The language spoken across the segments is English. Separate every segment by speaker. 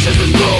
Speaker 1: Patience is low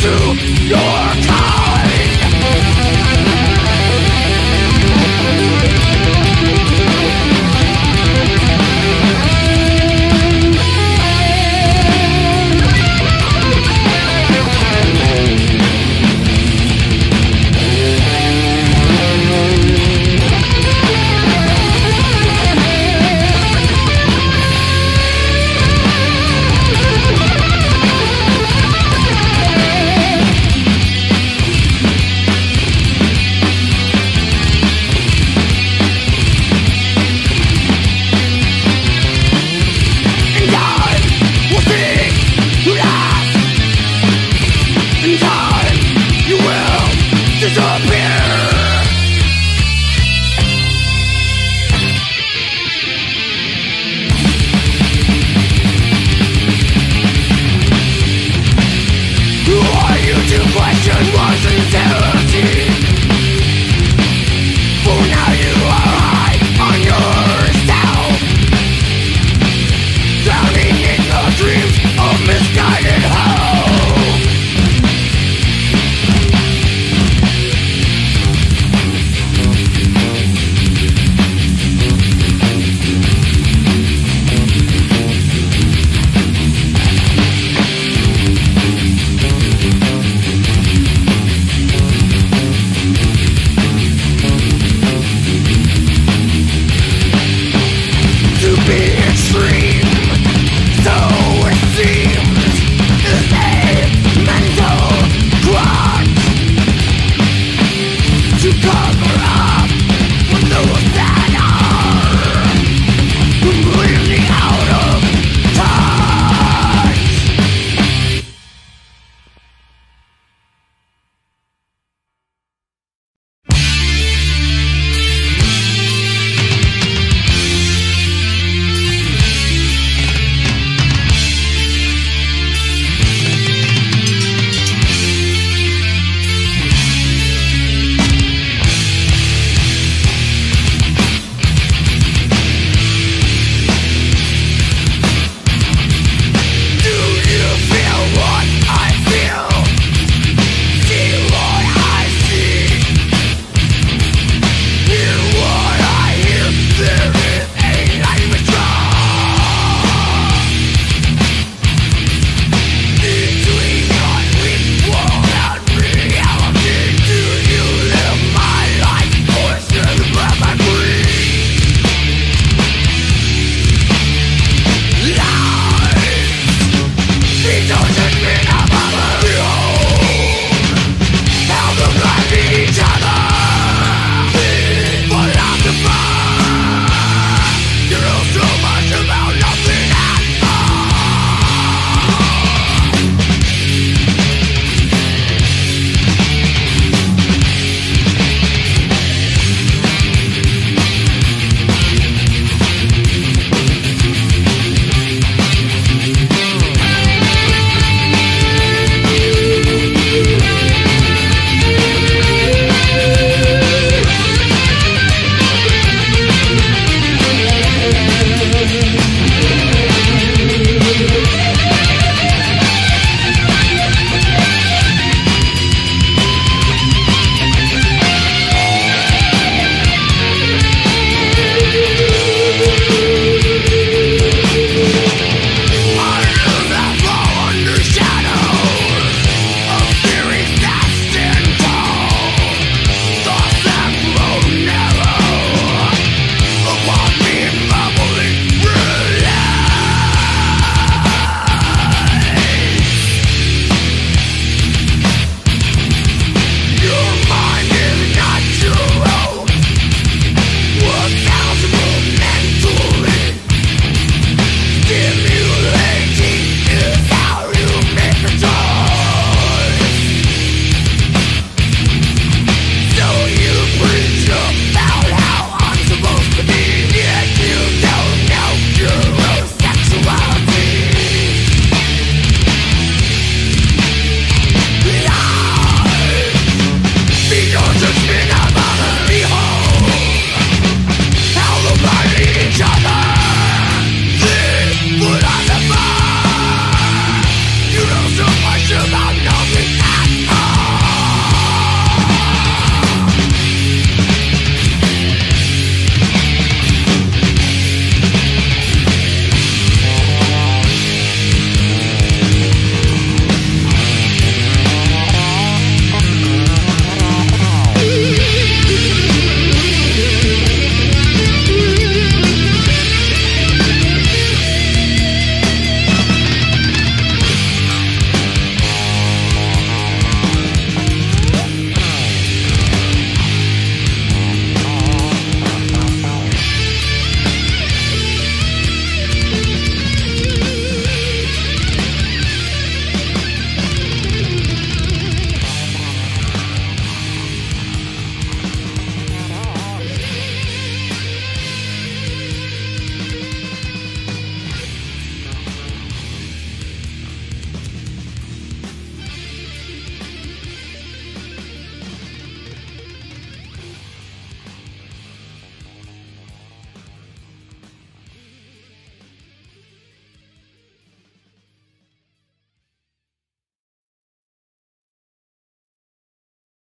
Speaker 1: to your car.